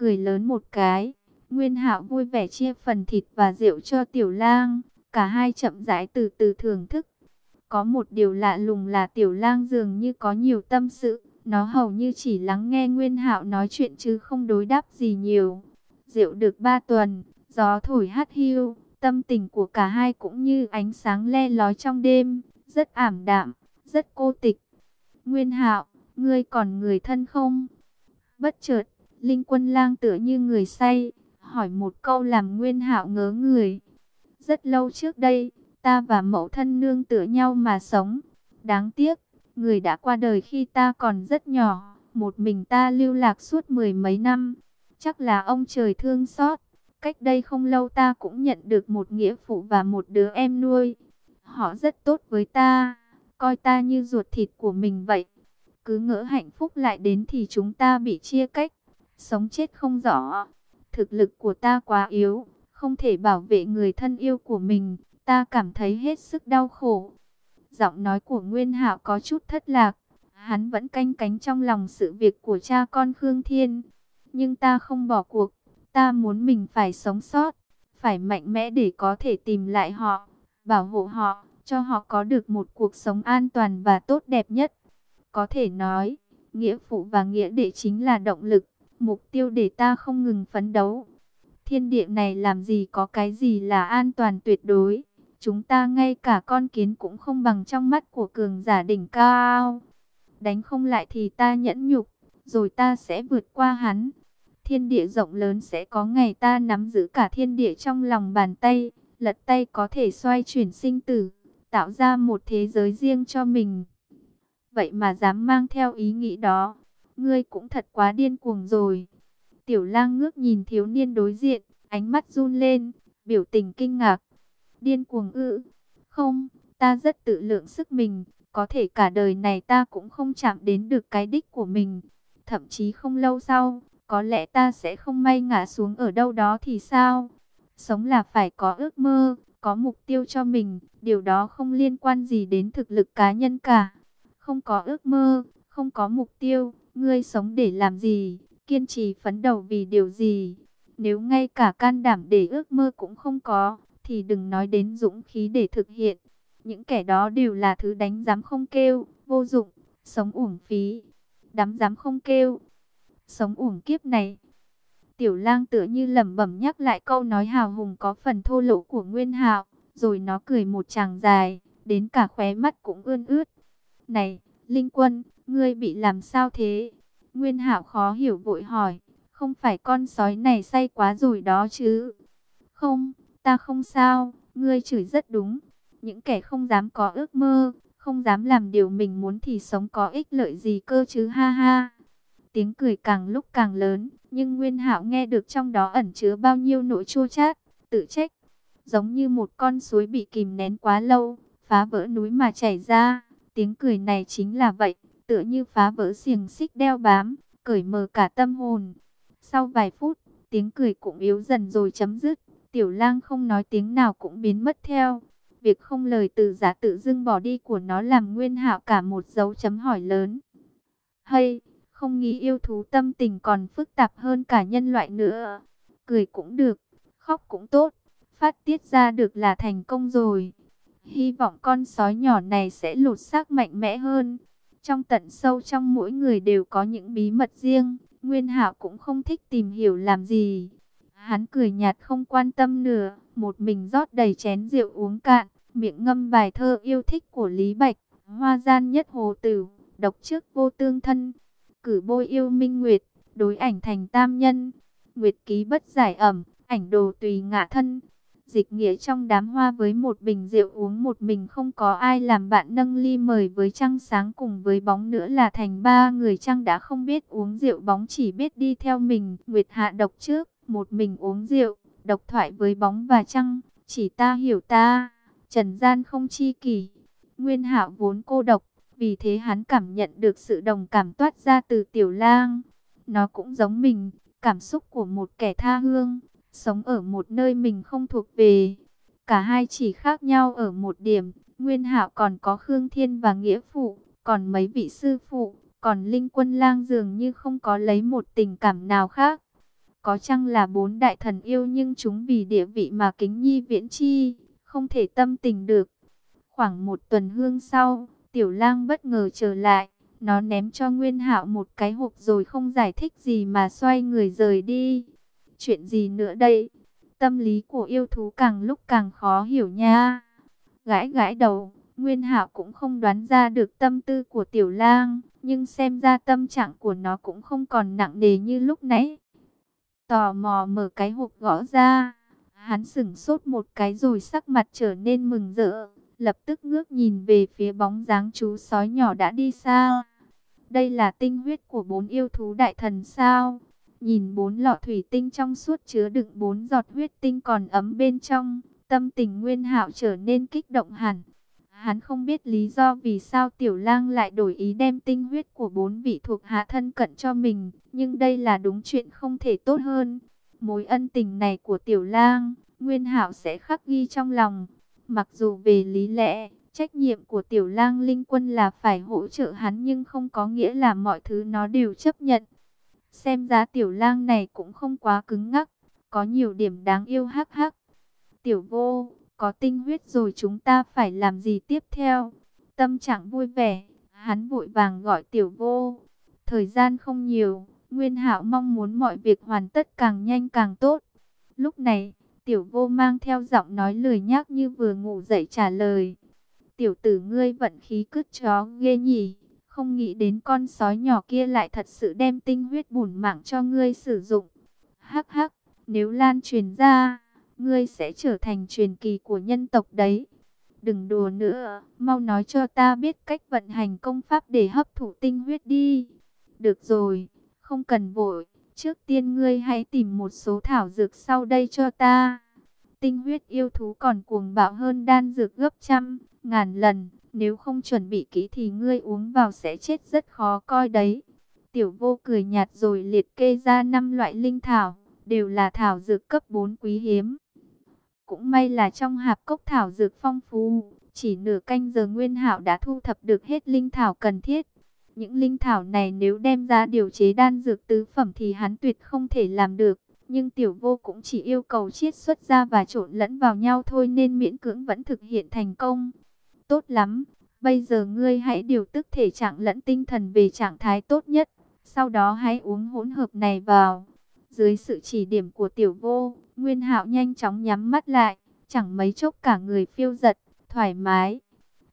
cười lớn một cái. Nguyên Hạo vui vẻ chia phần thịt và rượu cho Tiểu Lang, cả hai chậm rãi từ từ thưởng thức. Có một điều lạ lùng là Tiểu Lang dường như có nhiều tâm sự, nó hầu như chỉ lắng nghe Nguyên Hạo nói chuyện chứ không đối đáp gì nhiều. Rượu được ba tuần, gió thổi hắt hiu, tâm tình của cả hai cũng như ánh sáng le lói trong đêm, rất ảm đạm, rất cô tịch. Nguyên Hạo, ngươi còn người thân không? Bất chợt, Linh Quân Lang tựa như người say, hỏi một câu làm Nguyên Hạo ngớ người. Rất lâu trước đây, ta và mẫu thân nương tựa nhau mà sống. Đáng tiếc, người đã qua đời khi ta còn rất nhỏ, một mình ta lưu lạc suốt mười mấy năm. Chắc là ông trời thương xót. Cách đây không lâu ta cũng nhận được một nghĩa phụ và một đứa em nuôi. Họ rất tốt với ta, coi ta như ruột thịt của mình vậy. Cứ ngỡ hạnh phúc lại đến thì chúng ta bị chia cách, sống chết không rõ. Thực lực của ta quá yếu, không thể bảo vệ người thân yêu của mình, ta cảm thấy hết sức đau khổ. Giọng nói của Nguyên Hạo có chút thất lạc, hắn vẫn canh cánh trong lòng sự việc của cha con Khương Thiên. Nhưng ta không bỏ cuộc, ta muốn mình phải sống sót, phải mạnh mẽ để có thể tìm lại họ, bảo hộ họ, cho họ có được một cuộc sống an toàn và tốt đẹp nhất. Có thể nói, nghĩa phụ và nghĩa đệ chính là động lực, mục tiêu để ta không ngừng phấn đấu. Thiên địa này làm gì có cái gì là an toàn tuyệt đối. Chúng ta ngay cả con kiến cũng không bằng trong mắt của cường giả đỉnh cao. Đánh không lại thì ta nhẫn nhục, rồi ta sẽ vượt qua hắn. Thiên địa rộng lớn sẽ có ngày ta nắm giữ cả thiên địa trong lòng bàn tay, lật tay có thể xoay chuyển sinh tử, tạo ra một thế giới riêng cho mình. Vậy mà dám mang theo ý nghĩ đó, ngươi cũng thật quá điên cuồng rồi. Tiểu lang ngước nhìn thiếu niên đối diện, ánh mắt run lên, biểu tình kinh ngạc. Điên cuồng ư? Không, ta rất tự lượng sức mình, có thể cả đời này ta cũng không chạm đến được cái đích của mình. Thậm chí không lâu sau, có lẽ ta sẽ không may ngã xuống ở đâu đó thì sao? Sống là phải có ước mơ, có mục tiêu cho mình, điều đó không liên quan gì đến thực lực cá nhân cả. Không có ước mơ, không có mục tiêu, ngươi sống để làm gì, kiên trì phấn đấu vì điều gì? Nếu ngay cả can đảm để ước mơ cũng không có, thì đừng nói đến dũng khí để thực hiện. Những kẻ đó đều là thứ đánh giám không kêu, vô dụng, sống uổng phí. Đám dám không kêu, sống uổng kiếp này. Tiểu lang tựa như lẩm bẩm nhắc lại câu nói hào hùng có phần thô lỗ của Nguyên Hạo, rồi nó cười một tràng dài, đến cả khóe mắt cũng ươn ướt. Này, Linh Quân, ngươi bị làm sao thế? Nguyên Hạo khó hiểu vội hỏi, không phải con sói này say quá rồi đó chứ? Không, ta không sao, ngươi chửi rất đúng. Những kẻ không dám có ước mơ, không dám làm điều mình muốn thì sống có ích lợi gì cơ chứ ha ha. Tiếng cười càng lúc càng lớn, nhưng Nguyên Hạo nghe được trong đó ẩn chứa bao nhiêu nỗi chua chát, tự trách, giống như một con suối bị kìm nén quá lâu, phá vỡ núi mà chảy ra. Tiếng cười này chính là vậy, tựa như phá vỡ xiềng xích đeo bám, cởi mở cả tâm hồn. Sau vài phút, tiếng cười cũng yếu dần rồi chấm dứt. Tiểu lang không nói tiếng nào cũng biến mất theo. Việc không lời từ giả tự dưng bỏ đi của nó làm nguyên hạo cả một dấu chấm hỏi lớn. Hay, không nghĩ yêu thú tâm tình còn phức tạp hơn cả nhân loại nữa. Cười cũng được, khóc cũng tốt, phát tiết ra được là thành công rồi. Hy vọng con sói nhỏ này sẽ lột xác mạnh mẽ hơn. Trong tận sâu trong mỗi người đều có những bí mật riêng, Nguyên Hạo cũng không thích tìm hiểu làm gì. Hắn cười nhạt không quan tâm nữa, một mình rót đầy chén rượu uống cạn, miệng ngâm bài thơ yêu thích của Lý Bạch, hoa gian nhất hồ tử, độc trước vô tương thân cử bôi yêu minh nguyệt, đối ảnh thành tam nhân, nguyệt ký bất giải ẩm, ảnh đồ tùy ngã thân. Dịch nghĩa trong đám hoa với một bình rượu uống một mình không có ai làm bạn nâng ly mời với trăng sáng cùng với bóng nữa là thành ba người trăng đã không biết uống rượu bóng chỉ biết đi theo mình. Nguyệt hạ độc trước, một mình uống rượu, độc thoại với bóng và trăng, chỉ ta hiểu ta, trần gian không chi kỷ. Nguyên hạo vốn cô độc, vì thế hắn cảm nhận được sự đồng cảm toát ra từ tiểu lang. Nó cũng giống mình, cảm xúc của một kẻ tha hương, sống ở một nơi mình không thuộc về. Cả hai chỉ khác nhau ở một điểm, Nguyên Hạo còn có Khương Thiên và Nghĩa Phụ, còn mấy vị sư phụ, còn Linh Quân Lang dường như không có lấy một tình cảm nào khác. Có chăng là bốn đại thần yêu nhưng chúng vì địa vị mà kính nhi viễn chi, không thể tâm tình được. Khoảng một tuần hương sau, tiểu lang bất ngờ trở lại, nó ném cho Nguyên Hạo một cái hộp rồi không giải thích gì mà xoay người rời đi. Chuyện gì nữa đây? Tâm lý của yêu thú càng lúc càng khó hiểu nha. Gãi gãi đầu, Nguyên Hạo cũng không đoán ra được tâm tư của tiểu lang, nhưng xem ra tâm trạng của nó cũng không còn nặng nề như lúc nãy. Tò mò mở cái hộp gõ ra, hắn sững sốt một cái rồi sắc mặt trở nên mừng rỡ, lập tức ngước nhìn về phía bóng dáng chú sói nhỏ đã đi xa. Đây là tinh huyết của bốn yêu thú đại thần sao? Nhìn bốn lọ thủy tinh trong suốt chứa đựng bốn giọt huyết tinh còn ấm bên trong, tâm tình Nguyên Hạo trở nên kích động hẳn. Hắn không biết lý do vì sao Tiểu Lang lại đổi ý đem tinh huyết của bốn vị thuộc hạ thân cận cho mình, nhưng đây là đúng chuyện không thể tốt hơn. Mối ân tình này của Tiểu Lang, Nguyên Hạo sẽ khắc ghi trong lòng. Mặc dù về lý lẽ, trách nhiệm của Tiểu Lang Linh Quân là phải hỗ trợ hắn nhưng không có nghĩa là mọi thứ nó đều chấp nhận. Xem ra Tiểu Lang này cũng không quá cứng ngắc, có nhiều điểm đáng yêu hắc hắc. Tiểu Vô có tinh huyết rồi chúng ta phải làm gì tiếp theo? Tâm trạng vui vẻ, hắn vội vàng gọi tiểu vô. Thời gian không nhiều, Nguyên Hạo mong muốn mọi việc hoàn tất càng nhanh càng tốt. Lúc này, tiểu vô mang theo giọng nói lười nhác như vừa ngủ dậy trả lời. Tiểu tử ngươi vận khí cứt chó ghê nhỉ, không nghĩ đến con sói nhỏ kia lại thật sự đem tinh huyết bùn mạng cho ngươi sử dụng. Hắc hắc, nếu lan truyền ra ngươi sẽ trở thành truyền kỳ của nhân tộc đấy. Đừng đùa nữa, mau nói cho ta biết cách vận hành công pháp để hấp thụ tinh huyết đi. Được rồi, không cần vội, trước tiên ngươi hãy tìm một số thảo dược sau đây cho ta. Tinh huyết yêu thú còn cuồng bạo hơn đan dược gấp trăm, ngàn lần, nếu không chuẩn bị kỹ thì ngươi uống vào sẽ chết rất khó coi đấy. Tiểu vô cười nhạt rồi liệt kê ra năm loại linh thảo, đều là thảo dược cấp 4 quý hiếm. Cũng may là trong hạp cốc thảo dược phong phú, chỉ nửa canh giờ Nguyên Hạo đã thu thập được hết linh thảo cần thiết. Những linh thảo này nếu đem ra điều chế đan dược tứ phẩm thì hắn tuyệt không thể làm được. Nhưng tiểu vô cũng chỉ yêu cầu chiết xuất ra và trộn lẫn vào nhau thôi nên miễn cưỡng vẫn thực hiện thành công. Tốt lắm, bây giờ ngươi hãy điều tức thể trạng lẫn tinh thần về trạng thái tốt nhất. Sau đó hãy uống hỗn hợp này vào. Dưới sự chỉ điểm của tiểu vô, Nguyên Hạo nhanh chóng nhắm mắt lại, chẳng mấy chốc cả người phiêu giật, thoải mái.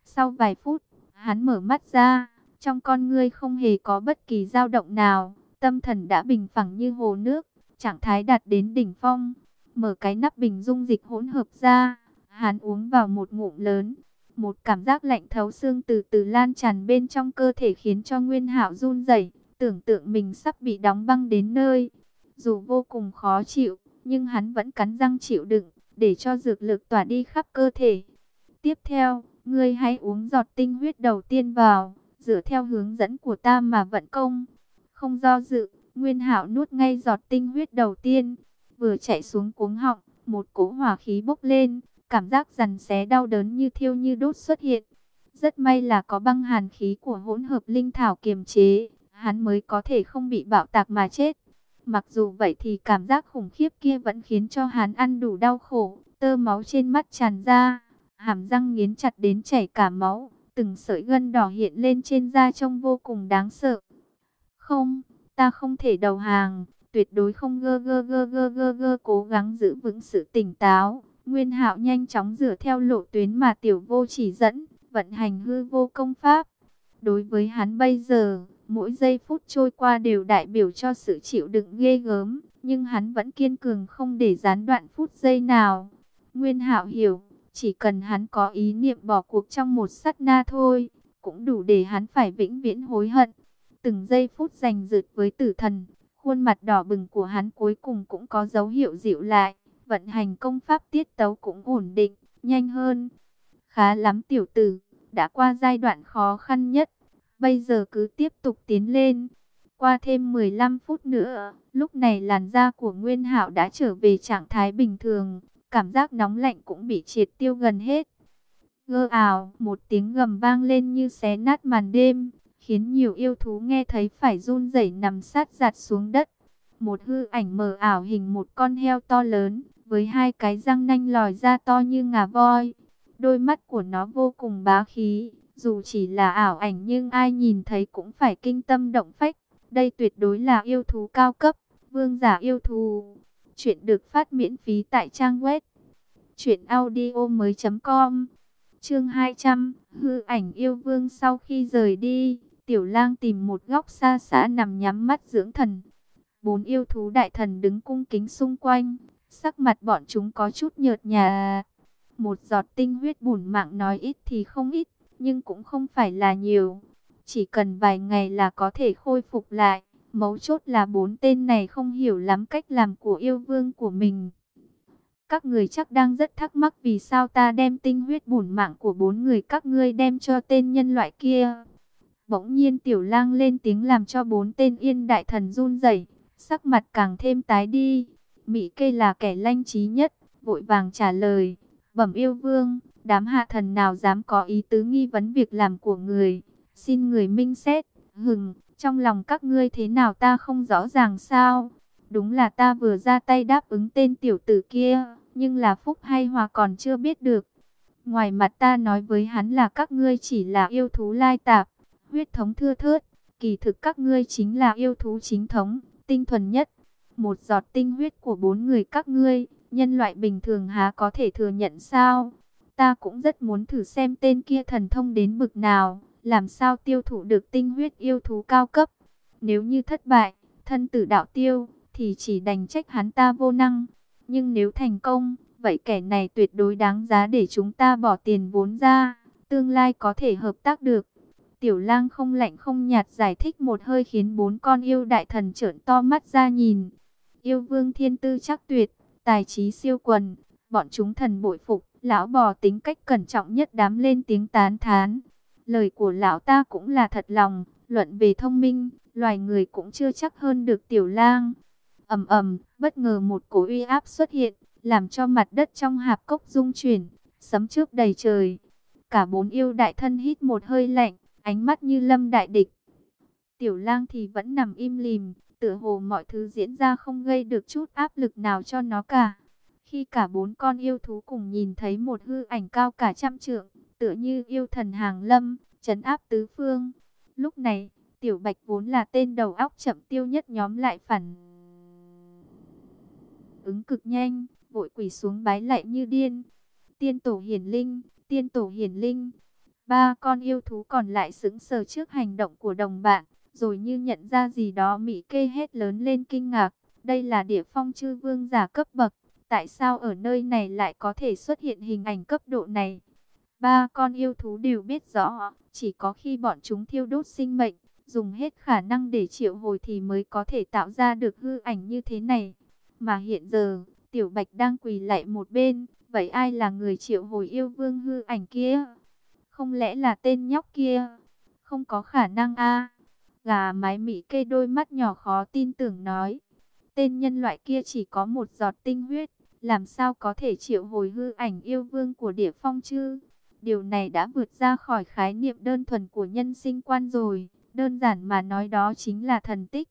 Sau vài phút, hắn mở mắt ra, trong con ngươi không hề có bất kỳ dao động nào, tâm thần đã bình phẳng như hồ nước, trạng thái đạt đến đỉnh phong. Mở cái nắp bình dung dịch hỗn hợp ra, hắn uống vào một ngụm lớn. Một cảm giác lạnh thấu xương từ từ lan tràn bên trong cơ thể khiến cho Nguyên Hạo run rẩy, tưởng tượng mình sắp bị đóng băng đến nơi. Dù vô cùng khó chịu, nhưng hắn vẫn cắn răng chịu đựng, để cho dược lực tỏa đi khắp cơ thể. Tiếp theo, ngươi hãy uống giọt tinh huyết đầu tiên vào, dựa theo hướng dẫn của ta mà vận công. Không do dự, Nguyên Hạo nuốt ngay giọt tinh huyết đầu tiên, vừa chạy xuống cuống họng, một cỗ hỏa khí bốc lên, cảm giác rằn xé đau đớn như thiêu như đốt xuất hiện. Rất may là có băng hàn khí của hỗn hợp linh thảo kiềm chế, hắn mới có thể không bị bạo tạc mà chết. Mặc dù vậy thì cảm giác khủng khiếp kia vẫn khiến cho hắn ăn đủ đau khổ, tơ máu trên mắt tràn ra, hàm răng nghiến chặt đến chảy cả máu, từng sợi gân đỏ hiện lên trên da trông vô cùng đáng sợ. Không, ta không thể đầu hàng, tuyệt đối không gơ gơ gơ gơ gơ gơ cố gắng giữ vững sự tỉnh táo. Nguyên Hạo nhanh chóng rửa theo lộ tuyến mà tiểu vô chỉ dẫn, vận hành hư vô công pháp. Đối với hắn bây giờ, Mỗi giây phút trôi qua đều đại biểu cho sự chịu đựng ghê gớm, nhưng hắn vẫn kiên cường không để gián đoạn phút giây nào. Nguyên Hạo hiểu, chỉ cần hắn có ý niệm bỏ cuộc trong một sát na thôi, cũng đủ để hắn phải vĩnh viễn hối hận. Từng giây phút giành rượt với tử thần, khuôn mặt đỏ bừng của hắn cuối cùng cũng có dấu hiệu dịu lại, vận hành công pháp tiết tấu cũng ổn định, nhanh hơn. Khá lắm tiểu tử, đã qua giai đoạn khó khăn nhất, Bây giờ cứ tiếp tục tiến lên. Qua thêm 15 phút nữa, lúc này làn da của Nguyên Hạo đã trở về trạng thái bình thường, cảm giác nóng lạnh cũng bị triệt tiêu gần hết. Gơ ảo, một tiếng gầm vang lên như xé nát màn đêm, khiến nhiều yêu thú nghe thấy phải run rẩy nằm sát giặt xuống đất. một hư ảnh mờ ảo hình một con heo to lớn, với hai cái răng nanh lòi ra to như ngà voi. Đôi mắt của nó vô cùng bá khí, dù chỉ là ảo ảnh nhưng ai nhìn thấy cũng phải kinh tâm động phách. Đây tuyệt đối là yêu thú cao cấp, vương giả yêu thú. Chuyện được phát miễn phí tại trang web truyệnaudiomoi.com. Chương 200, hư ảnh yêu vương sau khi rời đi, Tiểu Lang tìm một góc xa xã nằm nhắm mắt dưỡng thần. Bốn yêu thú đại thần đứng cung kính xung quanh, sắc mặt bọn chúng có chút nhợt nhạt. Một giọt tinh huyết bùn mạng nói ít thì không ít, nhưng cũng không phải là nhiều. Chỉ cần vài ngày là có thể khôi phục lại. Mấu chốt là bốn tên này không hiểu lắm cách làm của yêu vương của mình. Các người chắc đang rất thắc mắc vì sao ta đem tinh huyết bùn mạng của bốn người các ngươi đem cho tên nhân loại kia. Bỗng nhiên tiểu lang lên tiếng làm cho bốn tên yên đại thần run rẩy, sắc mặt càng thêm tái đi. Mỹ kê là kẻ lanh trí nhất, vội vàng trả lời. Bẩm yêu vương, đám hạ thần nào dám có ý tứ nghi vấn việc làm của người. Xin người minh xét, hừng, trong lòng các ngươi thế nào ta không rõ ràng sao. Đúng là ta vừa ra tay đáp ứng tên tiểu tử kia, nhưng là phúc hay hòa còn chưa biết được. Ngoài mặt ta nói với hắn là các ngươi chỉ là yêu thú lai tạp, huyết thống thưa thớt, kỳ thực các ngươi chính là yêu thú chính thống, tinh thuần nhất. Một giọt tinh huyết của bốn người các ngươi, nhân loại bình thường há có thể thừa nhận sao? Ta cũng rất muốn thử xem tên kia thần thông đến bực nào, làm sao tiêu thụ được tinh huyết yêu thú cao cấp. Nếu như thất bại, thân tử đạo tiêu, thì chỉ đành trách hắn ta vô năng. Nhưng nếu thành công, vậy kẻ này tuyệt đối đáng giá để chúng ta bỏ tiền vốn ra, tương lai có thể hợp tác được. Tiểu lang không lạnh không nhạt giải thích một hơi khiến bốn con yêu đại thần trợn to mắt ra nhìn. Yêu vương thiên tư chắc tuyệt, tài trí siêu quần, bọn chúng thần bội phục, lão bò tính cách cẩn trọng nhất đám lên tiếng tán thán. Lời của lão ta cũng là thật lòng, luận về thông minh, loài người cũng chưa chắc hơn được tiểu lang ầm ầm, bất ngờ một cổ uy áp xuất hiện, làm cho mặt đất trong hạp cốc rung chuyển, sấm chớp đầy trời. Cả bốn yêu đại thân hít một hơi lạnh, ánh mắt như lâm đại địch. Tiểu lang thì vẫn nằm im lìm, tựa hồ mọi thứ diễn ra không gây được chút áp lực nào cho nó cả. Khi cả bốn con yêu thú cùng nhìn thấy một hư ảnh cao cả trăm trượng, tựa như yêu thần hàng lâm, chấn áp tứ phương. Lúc này, Tiểu Bạch vốn là tên đầu óc chậm tiêu nhất nhóm lại phản ứng cực nhanh, vội quỳ xuống bái lạy như điên. Tiên tổ hiển linh, tiên tổ hiển linh. Ba con yêu thú còn lại sững sờ trước hành động của đồng bạn, rồi như nhận ra gì đó Mỹ kê hết lớn lên kinh ngạc. Đây là địa phong chư vương giả cấp bậc, tại sao ở nơi này lại có thể xuất hiện hình ảnh cấp độ này? Ba con yêu thú đều biết rõ, chỉ có khi bọn chúng thiêu đốt sinh mệnh, dùng hết khả năng để triệu hồi thì mới có thể tạo ra được hư ảnh như thế này. Mà hiện giờ, Tiểu Bạch đang quỳ lại một bên, vậy ai là người triệu hồi yêu vương hư ảnh kia? Không lẽ là tên nhóc kia? Không có khả năng a. Gà mái mị kê đôi mắt nhỏ khó tin tưởng nói. Tên nhân loại kia chỉ có một giọt tinh huyết, làm sao có thể triệu hồi hư ảnh yêu vương của địa phong chứ? Điều này đã vượt ra khỏi khái niệm đơn thuần của nhân sinh quan rồi, đơn giản mà nói đó chính là thần tích.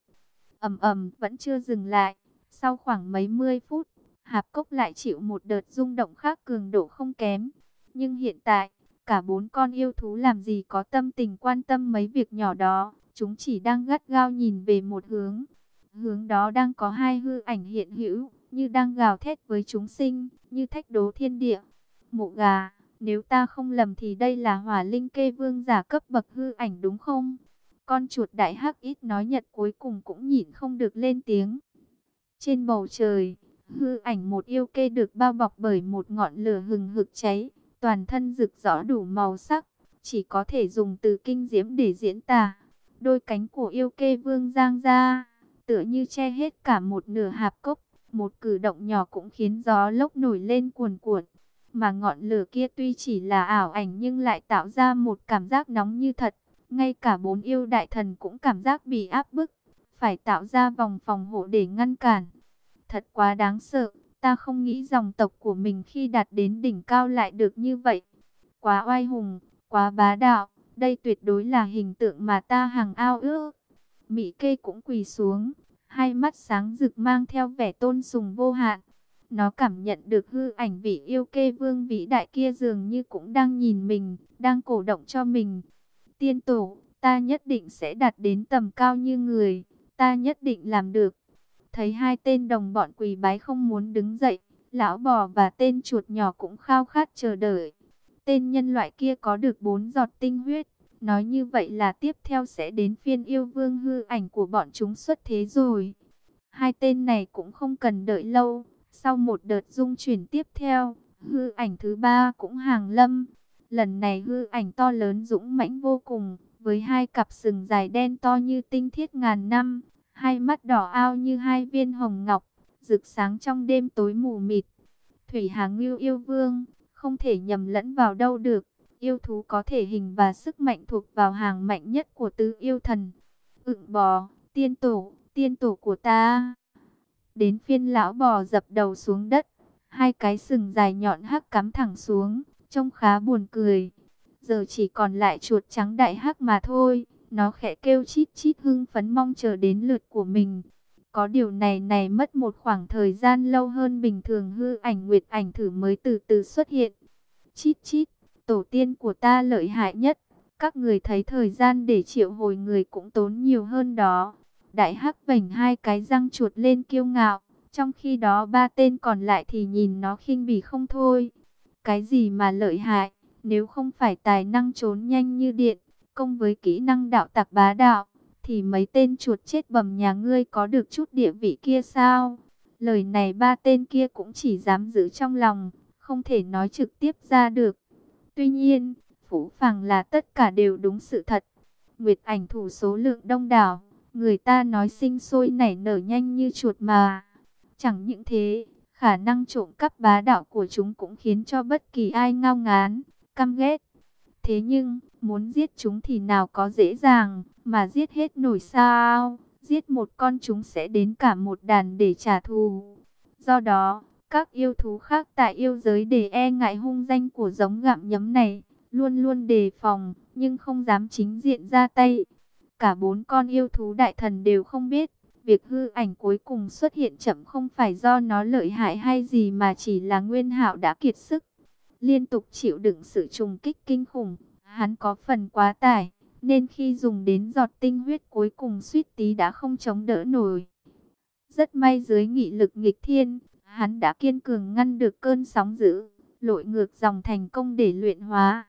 Ầm ầm vẫn chưa dừng lại, sau khoảng mấy mươi phút, hạp cốc lại chịu một đợt rung động khác cường độ không kém. Nhưng hiện tại, cả bốn con yêu thú làm gì có tâm tình quan tâm mấy việc nhỏ đó. Chúng chỉ đang gắt gao nhìn về một hướng. Hướng đó đang có hai hư ảnh hiện hữu, như đang gào thét với chúng sinh, như thách đố thiên địa. Mộ gà, nếu ta không lầm thì đây là hỏa linh kê vương giả cấp bậc hư ảnh đúng không? Con chuột đại hắc ít nói nhật cuối cùng cũng nhịn không được lên tiếng. Trên bầu trời, hư ảnh một yêu kê được bao bọc bởi một ngọn lửa hừng hực cháy, toàn thân rực rõ đủ màu sắc, chỉ có thể dùng từ kinh diễm để diễn tả. Đôi cánh của yêu kê vương giang ra, tựa như che hết cả một nửa hạp cốc, một cử động nhỏ cũng khiến gió lốc nổi lên cuồn cuộn. Mà ngọn lửa kia tuy chỉ là ảo ảnh nhưng lại tạo ra một cảm giác nóng như thật. Ngay cả bốn yêu đại thần cũng cảm giác bị áp bức phải tạo ra vòng phòng hộ để ngăn cản. Thật quá đáng sợ, ta không nghĩ dòng tộc của mình khi đạt đến đỉnh cao lại được như vậy. Quá oai hùng, quá bá đạo, đây tuyệt đối là hình tượng mà ta hàng ao ước. Mỹ kê cũng quỳ xuống, hai mắt sáng rực mang theo vẻ tôn sùng vô hạn. Nó cảm nhận được hư ảnh vị yêu kê vương vĩ đại kia dường như cũng đang nhìn mình, đang cổ động cho mình. Tiên tổ, ta nhất định sẽ đạt đến tầm cao như người, ta nhất định làm được. Thấy hai tên đồng bọn quỳ bái không muốn đứng dậy, lão bò và tên chuột nhỏ cũng khao khát chờ đợi. Tên nhân loại kia có được bốn giọt tinh huyết, nói như vậy là tiếp theo sẽ đến phiên yêu vương hư ảnh của bọn chúng xuất thế rồi. Hai tên này cũng không cần đợi lâu, sau một đợt dung chuyển tiếp theo, hư ảnh thứ ba cũng hàng lâm. Lần này hư ảnh to lớn dũng mãnh vô cùng, với hai cặp sừng dài đen to như tinh thiết ngàn năm, hai mắt đỏ ao như hai viên hồng ngọc, rực sáng trong đêm tối mù mịt. Thủy hà Ngưu yêu vương, không thể nhầm lẫn vào đâu được. Yêu thú có thể hình và sức mạnh thuộc vào hàng mạnh nhất của tứ yêu thần. Ựng bò, tiên tổ, tiên tổ của ta. Đến phiên lão bò dập đầu xuống đất, hai cái sừng dài nhọn hắc cắm thẳng xuống, trông khá buồn cười. Giờ chỉ còn lại chuột trắng đại hắc mà thôi, nó khẽ kêu chít chít hưng phấn mong chờ đến lượt của mình. Có điều này này mất một khoảng thời gian lâu hơn bình thường hư ảnh nguyệt ảnh thử mới từ từ xuất hiện. Chít chít, tổ tiên của ta lợi hại nhất. Các người thấy thời gian để triệu hồi người cũng tốn nhiều hơn đó. Đại hắc vảnh hai cái răng chuột lên kiêu ngạo. Trong khi đó ba tên còn lại thì nhìn nó khinh bỉ không thôi. Cái gì mà lợi hại, nếu không phải tài năng trốn nhanh như điện, công với kỹ năng đạo tặc bá đạo, thì mấy tên chuột chết bầm nhà ngươi có được chút địa vị kia sao? Lời này ba tên kia cũng chỉ dám giữ trong lòng, không thể nói trực tiếp ra được. Tuy nhiên, Phú Phàng là tất cả đều đúng sự thật. Nguyệt ảnh thủ số lượng đông đảo, người ta nói sinh sôi nảy nở nhanh như chuột mà. Chẳng những thế, khả năng trộm cắp bá đạo của chúng cũng khiến cho bất kỳ ai ngao ngán, căm ghét. Thế nhưng, muốn giết chúng thì nào có dễ dàng, mà giết hết nổi sao? Giết một con chúng sẽ đến cả một đàn để trả thù. Do đó, các yêu thú khác tại yêu giới để e ngại hung danh của giống gặm nhấm này, luôn luôn đề phòng, nhưng không dám chính diện ra tay. Cả bốn con yêu thú đại thần đều không biết, việc hư ảnh cuối cùng xuất hiện chậm không phải do nó lợi hại hay gì mà chỉ là nguyên hạo đã kiệt sức. Liên tục chịu đựng sự trùng kích kinh khủng, hắn có phần quá tải, nên khi dùng đến giọt tinh huyết cuối cùng suýt tí đã không chống đỡ nổi. Rất may dưới nghị lực nghịch thiên, hắn đã kiên cường ngăn được cơn sóng dữ, lội ngược dòng thành công để luyện hóa.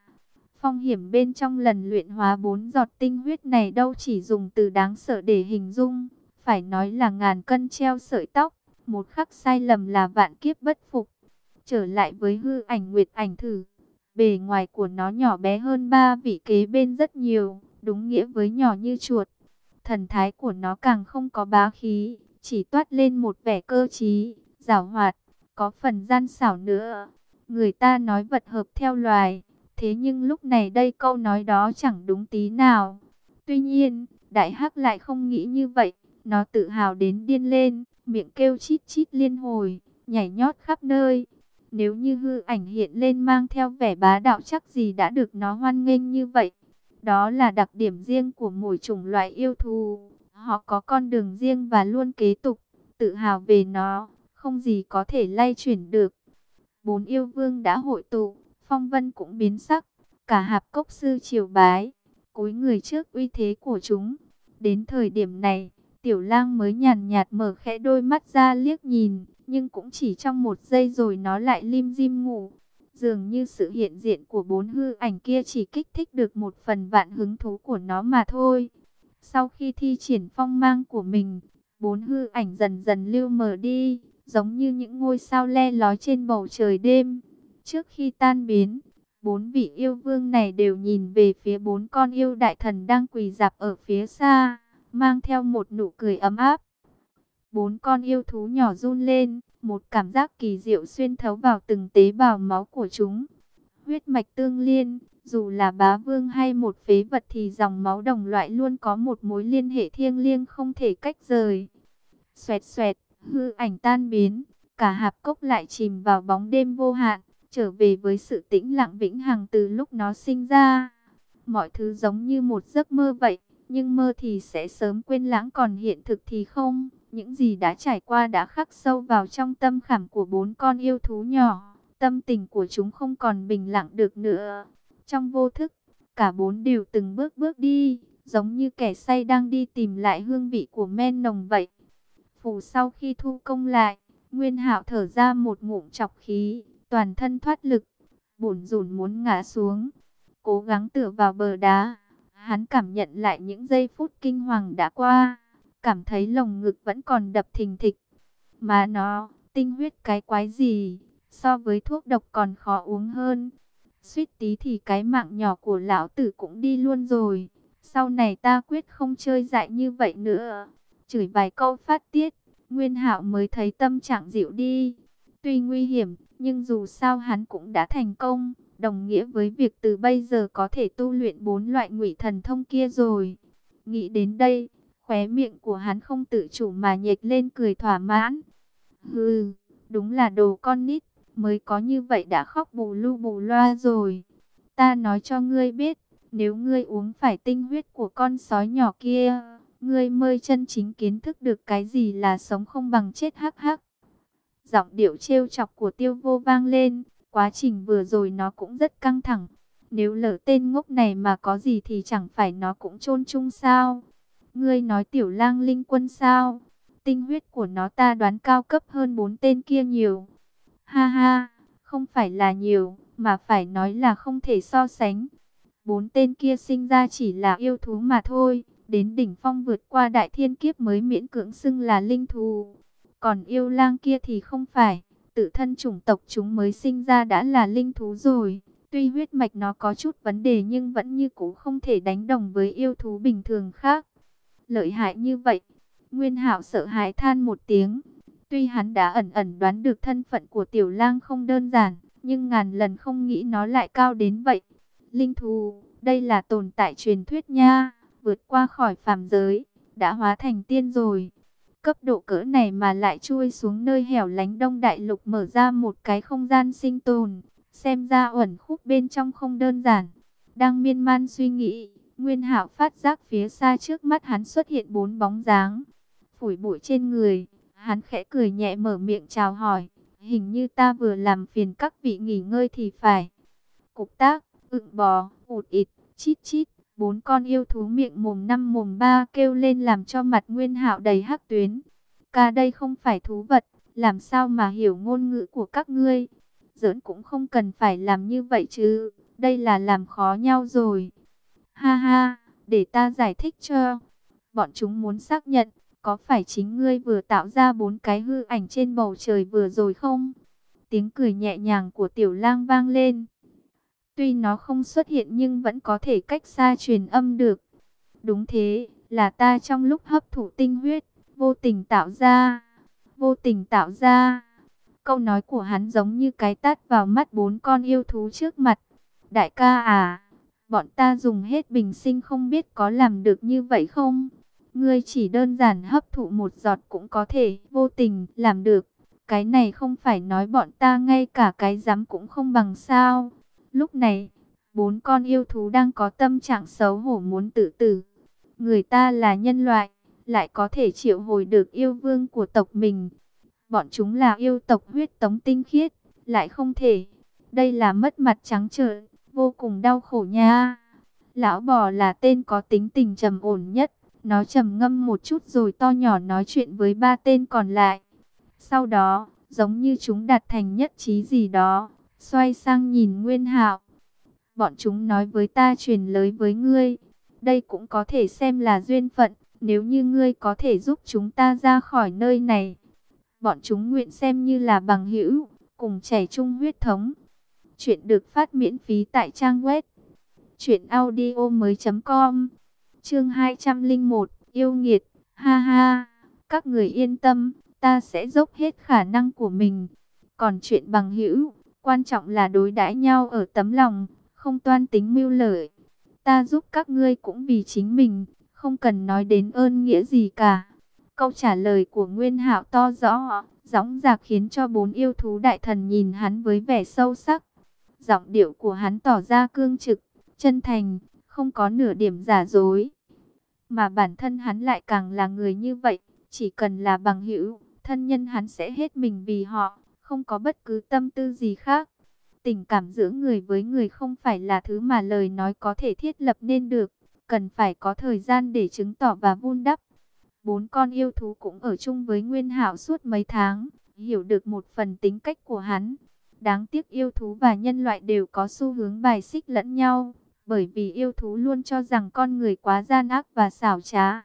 Phong hiểm bên trong lần luyện hóa bốn giọt tinh huyết này đâu chỉ dùng từ đáng sợ để hình dung, phải nói là ngàn cân treo sợi tóc, một khắc sai lầm là vạn kiếp bất phục. Trở lại với hư ảnh nguyệt ảnh thử, bề ngoài của nó nhỏ bé hơn ba vị kế bên rất nhiều, đúng nghĩa với nhỏ như chuột. Thần thái của nó càng không có bá khí, chỉ toát lên một vẻ cơ trí, giảo hoạt, có phần gian xảo nữa. Người ta nói vật hợp theo loài, thế nhưng lúc này đây câu nói đó chẳng đúng tí nào. Tuy nhiên, đại hắc lại không nghĩ như vậy, nó tự hào đến điên lên, miệng kêu chít chít liên hồi, nhảy nhót khắp nơi. Nếu như hư ảnh hiện lên mang theo vẻ bá đạo chắc gì đã được nó hoan nghênh như vậy. Đó là đặc điểm riêng của mỗi chủng loại yêu thù. Họ có con đường riêng và luôn kế tục, tự hào về nó không gì có thể lay chuyển được. Bốn yêu vương đã hội tụ, phong vân cũng biến sắc, cả hạp cốc sư triều bái, cúi người trước uy thế của chúng. Đến thời điểm này, tiểu lang mới nhàn nhạt mở khẽ đôi mắt ra liếc nhìn, nhưng cũng chỉ trong một giây rồi nó lại lim dim ngủ. Dường như sự hiện diện của bốn hư ảnh kia chỉ kích thích được một phần vạn hứng thú của nó mà thôi. Sau khi thi triển phong mang của mình, bốn hư ảnh dần dần lưu mờ đi, giống như những ngôi sao le lói trên bầu trời đêm. Trước khi tan biến, bốn vị yêu vương này đều nhìn về phía bốn con yêu đại thần đang quỳ dạp ở phía xa, mang theo một nụ cười ấm áp. Bốn con yêu thú nhỏ run lên, một cảm giác kỳ diệu xuyên thấu vào từng tế bào máu của chúng. Huyết mạch tương liên, dù là bá vương hay một phế vật thì dòng máu đồng loại luôn có một mối liên hệ thiêng liêng không thể cách rời. Xoẹt xoẹt, hư ảnh tan biến, cả hạp cốc lại chìm vào bóng đêm vô hạn, trở về với sự tĩnh lặng vĩnh hằng từ lúc nó sinh ra. Mọi thứ giống như một giấc mơ vậy, nhưng mơ thì sẽ sớm quên lãng còn hiện thực thì không những gì đã trải qua đã khắc sâu vào trong tâm khảm của bốn con yêu thú nhỏ. Tâm tình của chúng không còn bình lặng được nữa. Trong vô thức, cả bốn đều từng bước bước đi, giống như kẻ say đang đi tìm lại hương vị của men nồng vậy. Phủ sau khi thu công lại, Nguyên Hạo thở ra một ngụm chọc khí, toàn thân thoát lực, bủn rủn muốn ngã xuống, cố gắng tựa vào bờ đá. Hắn cảm nhận lại những giây phút kinh hoàng đã qua, cảm thấy lồng ngực vẫn còn đập thình thịch. Mà nó, tinh huyết cái quái gì, so với thuốc độc còn khó uống hơn. Suýt tí thì cái mạng nhỏ của lão tử cũng đi luôn rồi. Sau này ta quyết không chơi dại như vậy nữa. Chửi vài câu phát tiết, Nguyên Hạo mới thấy tâm trạng dịu đi. Tuy nguy hiểm, nhưng dù sao hắn cũng đã thành công, đồng nghĩa với việc từ bây giờ có thể tu luyện bốn loại ngụy thần thông kia rồi. Nghĩ đến đây, khóe miệng của hắn không tự chủ mà nhếch lên cười thỏa mãn. Hừ, đúng là đồ con nít, mới có như vậy đã khóc bù lu bù loa rồi. Ta nói cho ngươi biết, nếu ngươi uống phải tinh huyết của con sói nhỏ kia, ngươi mơi chân chính kiến thức được cái gì là sống không bằng chết hắc hắc. Giọng điệu trêu chọc của tiêu vô vang lên, quá trình vừa rồi nó cũng rất căng thẳng. Nếu lỡ tên ngốc này mà có gì thì chẳng phải nó cũng chôn chung sao? Ngươi nói tiểu lang linh quân sao? Tinh huyết của nó ta đoán cao cấp hơn bốn tên kia nhiều. Ha ha, không phải là nhiều, mà phải nói là không thể so sánh. Bốn tên kia sinh ra chỉ là yêu thú mà thôi, đến đỉnh phong vượt qua đại thiên kiếp mới miễn cưỡng xưng là linh thú. Còn yêu lang kia thì không phải, tự thân chủng tộc chúng mới sinh ra đã là linh thú rồi. Tuy huyết mạch nó có chút vấn đề nhưng vẫn như cũ không thể đánh đồng với yêu thú bình thường khác. Lợi hại như vậy, Nguyên Hạo sợ hãi than một tiếng. Tuy hắn đã ẩn ẩn đoán được thân phận của tiểu lang không đơn giản, nhưng ngàn lần không nghĩ nó lại cao đến vậy. Linh thú, đây là tồn tại truyền thuyết nha, vượt qua khỏi phàm giới, đã hóa thành tiên rồi. Cấp độ cỡ này mà lại chui xuống nơi hẻo lánh đông đại lục mở ra một cái không gian sinh tồn, xem ra uẩn khúc bên trong không đơn giản. Đang miên man suy nghĩ, Nguyên Hạo phát giác phía xa trước mắt hắn xuất hiện bốn bóng dáng. Phủi bụi trên người, hắn khẽ cười nhẹ mở miệng chào hỏi, hình như ta vừa làm phiền các vị nghỉ ngơi thì phải. Cục tác, ựng bò, ụt ịt, chít chít, bốn con yêu thú miệng mồm năm mồm ba kêu lên làm cho mặt Nguyên Hạo đầy hắc tuyến. Ca đây không phải thú vật, làm sao mà hiểu ngôn ngữ của các ngươi? Giỡn cũng không cần phải làm như vậy chứ, đây là làm khó nhau rồi. Ha ha, để ta giải thích cho. Bọn chúng muốn xác nhận, có phải chính ngươi vừa tạo ra bốn cái hư ảnh trên bầu trời vừa rồi không? Tiếng cười nhẹ nhàng của tiểu lang vang lên. Tuy nó không xuất hiện nhưng vẫn có thể cách xa truyền âm được. Đúng thế, là ta trong lúc hấp thụ tinh huyết, vô tình tạo ra. Vô tình tạo ra. Câu nói của hắn giống như cái tát vào mắt bốn con yêu thú trước mặt. Đại ca à, bọn ta dùng hết bình sinh không biết có làm được như vậy không? Ngươi chỉ đơn giản hấp thụ một giọt cũng có thể vô tình làm được. Cái này không phải nói bọn ta ngay cả cái dám cũng không bằng sao. Lúc này, bốn con yêu thú đang có tâm trạng xấu hổ muốn tự tử. Người ta là nhân loại, lại có thể triệu hồi được yêu vương của tộc mình. Bọn chúng là yêu tộc huyết tống tinh khiết, lại không thể. Đây là mất mặt trắng trợn, vô cùng đau khổ nha. Lão bò là tên có tính tình trầm ổn nhất. Nó trầm ngâm một chút rồi to nhỏ nói chuyện với ba tên còn lại. Sau đó, giống như chúng đạt thành nhất trí gì đó, xoay sang nhìn Nguyên Hạo. Bọn chúng nói với ta truyền lời với ngươi, đây cũng có thể xem là duyên phận, nếu như ngươi có thể giúp chúng ta ra khỏi nơi này. Bọn chúng nguyện xem như là bằng hữu, cùng chảy chung huyết thống. Chuyện được phát miễn phí tại trang web truyệnaudiomoi.com. Chương 201, yêu nghiệt. Ha ha, các người yên tâm, ta sẽ dốc hết khả năng của mình. Còn chuyện bằng hữu, quan trọng là đối đãi nhau ở tấm lòng, không toan tính mưu lợi. Ta giúp các ngươi cũng vì chính mình, không cần nói đến ơn nghĩa gì cả. Câu trả lời của Nguyên Hạo to rõ, gióng dạc khiến cho bốn yêu thú đại thần nhìn hắn với vẻ sâu sắc. Giọng điệu của hắn tỏ ra cương trực, chân thành, không có nửa điểm giả dối. Mà bản thân hắn lại càng là người như vậy, chỉ cần là bằng hữu, thân nhân hắn sẽ hết mình vì họ, không có bất cứ tâm tư gì khác. Tình cảm giữa người với người không phải là thứ mà lời nói có thể thiết lập nên được, cần phải có thời gian để chứng tỏ và vun đắp. Bốn con yêu thú cũng ở chung với Nguyên Hạo suốt mấy tháng, hiểu được một phần tính cách của hắn. Đáng tiếc yêu thú và nhân loại đều có xu hướng bài xích lẫn nhau, bởi vì yêu thú luôn cho rằng con người quá gian ác và xảo trá.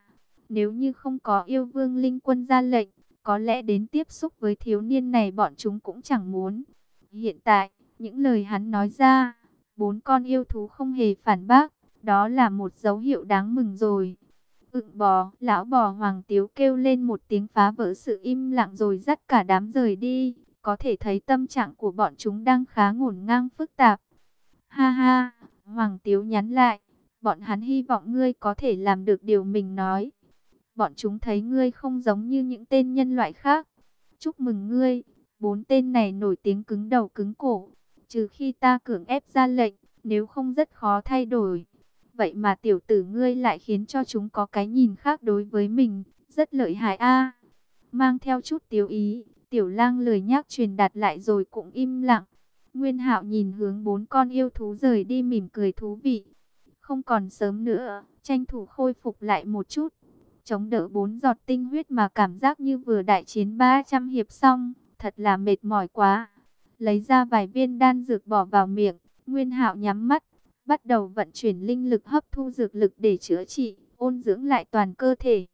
Nếu như không có yêu vương linh quân ra lệnh, có lẽ đến tiếp xúc với thiếu niên này bọn chúng cũng chẳng muốn. Hiện tại, những lời hắn nói ra, bốn con yêu thú không hề phản bác, đó là một dấu hiệu đáng mừng rồi. Ựng bò, lão bò hoàng tiếu kêu lên một tiếng phá vỡ sự im lặng rồi dắt cả đám rời đi. Có thể thấy tâm trạng của bọn chúng đang khá ngổn ngang phức tạp. Ha ha, hoàng tiếu nhắn lại, bọn hắn hy vọng ngươi có thể làm được điều mình nói. Bọn chúng thấy ngươi không giống như những tên nhân loại khác. Chúc mừng ngươi, bốn tên này nổi tiếng cứng đầu cứng cổ. Trừ khi ta cưỡng ép ra lệnh, nếu không rất khó thay đổi. Vậy mà tiểu tử ngươi lại khiến cho chúng có cái nhìn khác đối với mình, rất lợi hại a. Mang theo chút tiêu ý, tiểu lang lời nhắc truyền đạt lại rồi cũng im lặng. Nguyên Hạo nhìn hướng bốn con yêu thú rời đi mỉm cười thú vị. Không còn sớm nữa, tranh thủ khôi phục lại một chút. Chống đỡ bốn giọt tinh huyết mà cảm giác như vừa đại chiến 300 hiệp xong, thật là mệt mỏi quá. Lấy ra vài viên đan dược bỏ vào miệng, Nguyên Hạo nhắm mắt, bắt đầu vận chuyển linh lực hấp thu dược lực để chữa trị, ôn dưỡng lại toàn cơ thể.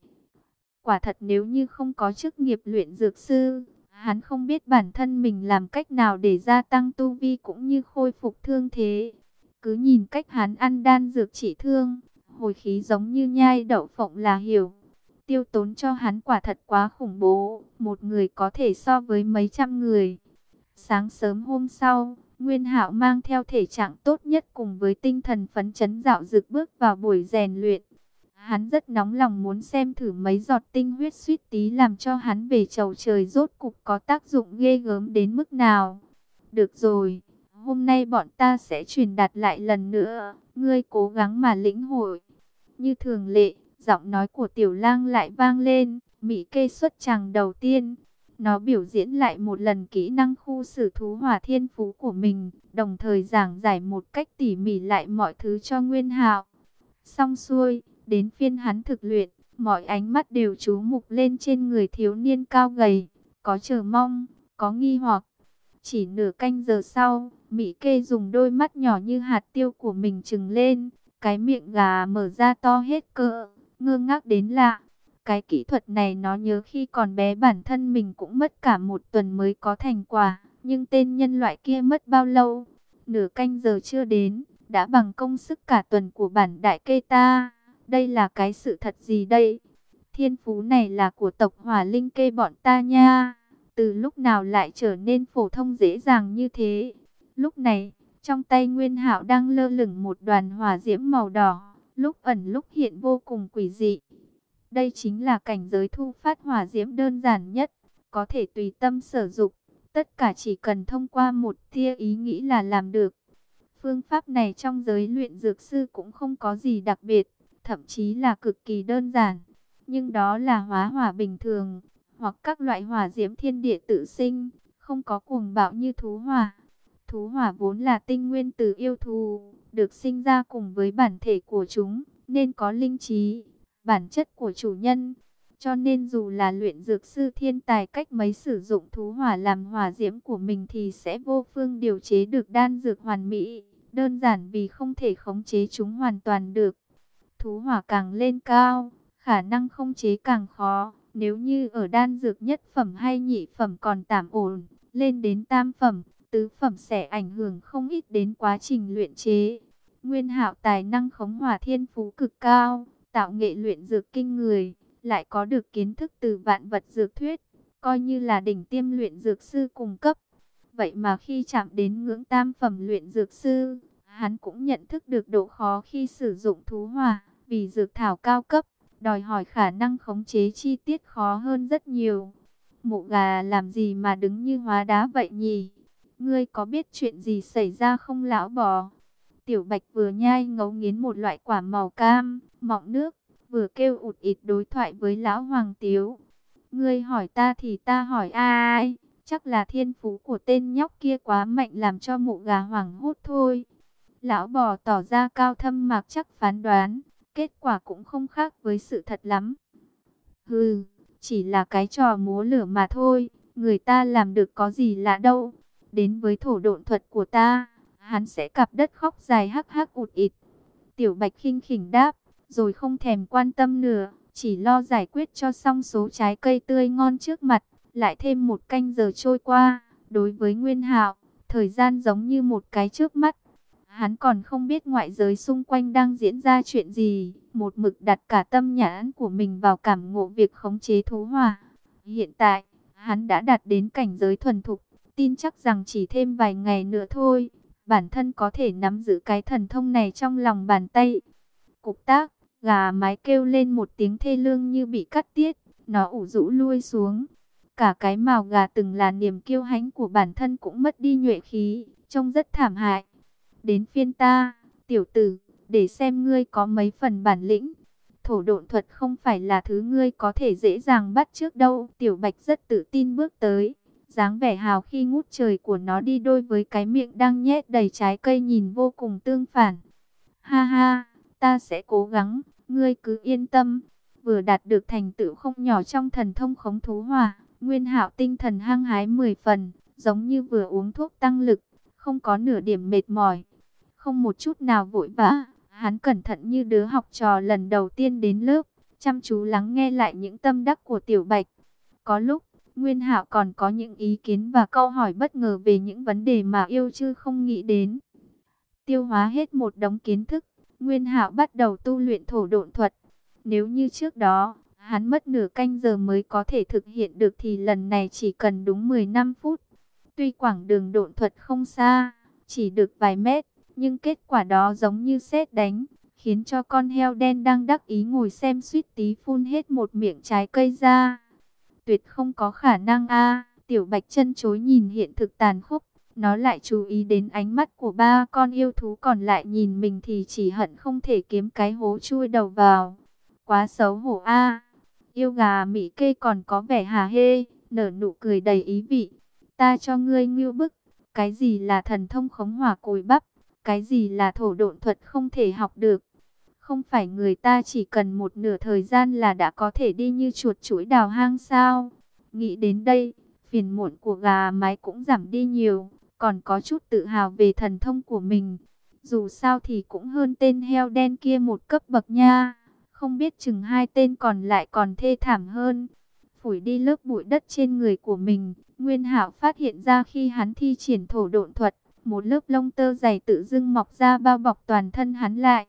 Quả thật nếu như không có chức nghiệp luyện dược sư, hắn không biết bản thân mình làm cách nào để gia tăng tu vi cũng như khôi phục thương thế. Cứ nhìn cách hắn ăn đan dược trị thương, hồi khí giống như nhai đậu phộng là hiểu. Tiêu tốn cho hắn quả thật quá khủng bố, một người có thể so với mấy trăm người. Sáng sớm hôm sau, Nguyên Hạo mang theo thể trạng tốt nhất cùng với tinh thần phấn chấn dạo dực bước vào buổi rèn luyện. Hắn rất nóng lòng muốn xem thử mấy giọt tinh huyết suýt tí làm cho hắn về chầu trời rốt cục có tác dụng ghê gớm đến mức nào. Được rồi, hôm nay bọn ta sẽ truyền đạt lại lần nữa, ngươi cố gắng mà lĩnh hội. Như thường lệ, giọng nói của tiểu lang lại vang lên, mỹ kê xuất tràng đầu tiên. Nó biểu diễn lại một lần kỹ năng khu xử thú hỏa thiên phú của mình, đồng thời giảng giải một cách tỉ mỉ lại mọi thứ cho Nguyên Hạo. Xong xuôi, đến phiên hắn thực luyện, mọi ánh mắt đều chú mục lên trên người thiếu niên cao gầy, có chờ mong, có nghi hoặc. Chỉ nửa canh giờ sau, Mỹ Kê dùng đôi mắt nhỏ như hạt tiêu của mình trừng lên, cái miệng gà mở ra to hết cỡ, ngơ ngác đến lạ. Cái kỹ thuật này nó nhớ khi còn bé bản thân mình cũng mất cả một tuần mới có thành quả. Nhưng tên nhân loại kia mất bao lâu? Nửa canh giờ chưa đến, đã bằng công sức cả tuần của bản đại kê ta. Đây là cái sự thật gì đây? Thiên phú này là của tộc hỏa linh kê bọn ta nha. Từ lúc nào lại trở nên phổ thông dễ dàng như thế? Lúc này, trong tay Nguyên Hạo đang lơ lửng một đoàn hỏa diễm màu đỏ, lúc ẩn lúc hiện vô cùng quỷ dị. Đây chính là cảnh giới thu phát hỏa diễm đơn giản nhất, có thể tùy tâm sở dụng, tất cả chỉ cần thông qua một tia ý nghĩ là làm được. Phương pháp này trong giới luyện dược sư cũng không có gì đặc biệt, thậm chí là cực kỳ đơn giản, nhưng đó là hóa hỏa bình thường, hoặc các loại hỏa diễm thiên địa tự sinh, không có cuồng bạo như thú hỏa. Thú hỏa vốn là tinh nguyên từ yêu thú, được sinh ra cùng với bản thể của chúng, nên có linh trí, bản chất của chủ nhân. Cho nên dù là luyện dược sư thiên tài cách mấy sử dụng thú hỏa làm hỏa diễm của mình thì sẽ vô phương điều chế được đan dược hoàn mỹ. Đơn giản vì không thể khống chế chúng hoàn toàn được. Thú hỏa càng lên cao, khả năng không chế càng khó. Nếu như ở đan dược nhất phẩm hay nhị phẩm còn tạm ổn, lên đến tam phẩm, tứ phẩm sẽ ảnh hưởng không ít đến quá trình luyện chế. Nguyên hạo tài năng khống hỏa thiên phú cực cao, tạo nghệ luyện dược kinh người, lại có được kiến thức từ vạn vật dược thuyết, coi như là đỉnh tiêm luyện dược sư cung cấp. Vậy mà khi chạm đến ngưỡng tam phẩm luyện dược sư, hắn cũng nhận thức được độ khó khi sử dụng thú hỏa, vì dược thảo cao cấp, đòi hỏi khả năng khống chế chi tiết khó hơn rất nhiều. Mụ gà làm gì mà đứng như hóa đá vậy nhỉ? Ngươi có biết chuyện gì xảy ra không lão bò? Tiểu Bạch vừa nhai ngấu nghiến một loại quả màu cam, mọng nước, vừa kêu ụt ịt đối thoại với lão Hoàng Tiếu. Ngươi hỏi ta thì ta hỏi ai? Chắc là thiên phú của tên nhóc kia quá mạnh làm cho mụ gà hoảng hốt thôi. Lão bò tỏ ra cao thâm mạc chắc phán đoán, kết quả cũng không khác với sự thật lắm. Hừ, chỉ là cái trò múa lửa mà thôi, người ta làm được có gì lạ đâu. Đến với thổ độn thuật của ta, hắn sẽ cặp đất khóc dài hắc hắc ụt ịt. Tiểu Bạch khinh khỉnh đáp, rồi không thèm quan tâm nữa, chỉ lo giải quyết cho xong số trái cây tươi ngon trước mặt. Lại thêm một canh giờ trôi qua, đối với Nguyên Hạo, thời gian giống như một cái trước mắt. Hắn còn không biết ngoại giới xung quanh đang diễn ra chuyện gì, một mực đặt cả tâm nhãn của mình vào cảm ngộ việc khống chế thú hỏa. Hiện tại, hắn đã đạt đến cảnh giới thuần thục, tin chắc rằng chỉ thêm vài ngày nữa thôi, bản thân có thể nắm giữ cái thần thông này trong lòng bàn tay. Cục tác, gà mái kêu lên một tiếng thê lương như bị cắt tiết, nó ủ rũ lui xuống. Cả cái mào gà từng là niềm kiêu hãnh của bản thân cũng mất đi nhuệ khí, trông rất thảm hại. Đến phiên ta, tiểu tử, để xem ngươi có mấy phần bản lĩnh. Thổ độn thuật không phải là thứ ngươi có thể dễ dàng bắt trước đâu. Tiểu bạch rất tự tin bước tới. dáng vẻ hào khi ngút trời của nó đi đôi với cái miệng đang nhét đầy trái cây nhìn vô cùng tương phản. Ha ha, ta sẽ cố gắng, ngươi cứ yên tâm. Vừa đạt được thành tựu không nhỏ trong thần thông khống thú hỏa, Nguyên Hạo tinh thần hăng hái 10 phần, giống như vừa uống thuốc tăng lực, không có nửa điểm mệt mỏi, không một chút nào vội vã. Hắn cẩn thận như đứa học trò lần đầu tiên đến lớp, chăm chú lắng nghe lại những tâm đắc của Tiểu Bạch. Có lúc, Nguyên Hạo còn có những ý kiến và câu hỏi bất ngờ về những vấn đề mà yêu chư không nghĩ đến. Tiêu hóa hết một đống kiến thức, Nguyên Hạo bắt đầu tu luyện thổ độn thuật. Nếu như trước đó, hắn mất nửa canh giờ mới có thể thực hiện được thì lần này chỉ cần đúng 15 phút. Tuy quảng đường độn thuật không xa, chỉ được vài mét, nhưng kết quả đó giống như sét đánh, khiến cho con heo đen đang đắc ý ngồi xem suýt tí phun hết một miệng trái cây ra. Tuyệt không có khả năng a tiểu bạch chân chối nhìn hiện thực tàn khốc, nó lại chú ý đến ánh mắt của ba con yêu thú còn lại nhìn mình thì chỉ hận không thể kiếm cái hố chui đầu vào. Quá xấu hổ a Yêu gà Mỹ kê còn có vẻ hà hê, nở nụ cười đầy ý vị. Ta cho ngươi ngưu bức, cái gì là thần thông khống hỏa cùi bắp, cái gì là thổ độn thuật không thể học được. Không phải người ta chỉ cần một nửa thời gian là đã có thể đi như chuột chuỗi đào hang sao. Nghĩ đến đây, phiền muộn của gà mái cũng giảm đi nhiều, còn có chút tự hào về thần thông của mình. Dù sao thì cũng hơn tên heo đen kia một cấp bậc nha. Không biết chừng hai tên còn lại còn thê thảm hơn. Phủi đi lớp bụi đất trên người của mình, Nguyên Hạo phát hiện ra khi hắn thi triển thổ độn thuật, một lớp lông tơ dày tự dưng mọc ra bao bọc toàn thân hắn lại.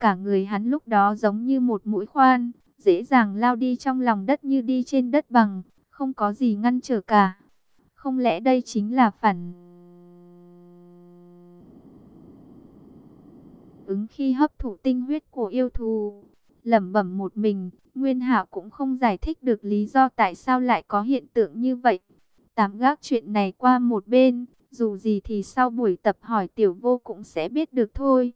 Cả người hắn lúc đó giống như một mũi khoan, dễ dàng lao đi trong lòng đất như đi trên đất bằng, không có gì ngăn trở cả. Không lẽ đây chính là phản ứng khi hấp thụ tinh huyết của yêu thù? lẩm bẩm một mình, Nguyên Hạo cũng không giải thích được lý do tại sao lại có hiện tượng như vậy. Tạm gác chuyện này qua một bên, dù gì thì sau buổi tập hỏi tiểu vô cũng sẽ biết được thôi.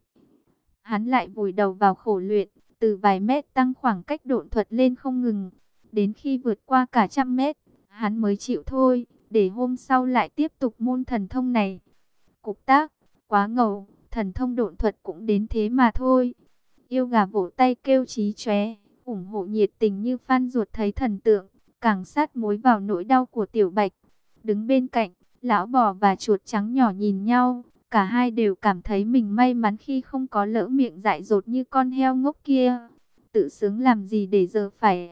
Hắn lại vùi đầu vào khổ luyện, từ vài mét tăng khoảng cách độn thuật lên không ngừng. Đến khi vượt qua cả trăm mét, hắn mới chịu thôi, để hôm sau lại tiếp tục môn thần thông này. Cục tác, quá ngầu, thần thông độn thuật cũng đến thế mà thôi. Yêu gà vỗ tay kêu trí chóe, ủng hộ nhiệt tình như phan ruột thấy thần tượng, càng sát mối vào nỗi đau của tiểu bạch. Đứng bên cạnh, lão bò và chuột trắng nhỏ nhìn nhau, cả hai đều cảm thấy mình may mắn khi không có lỡ miệng dại dột như con heo ngốc kia. Tự sướng làm gì để giờ phải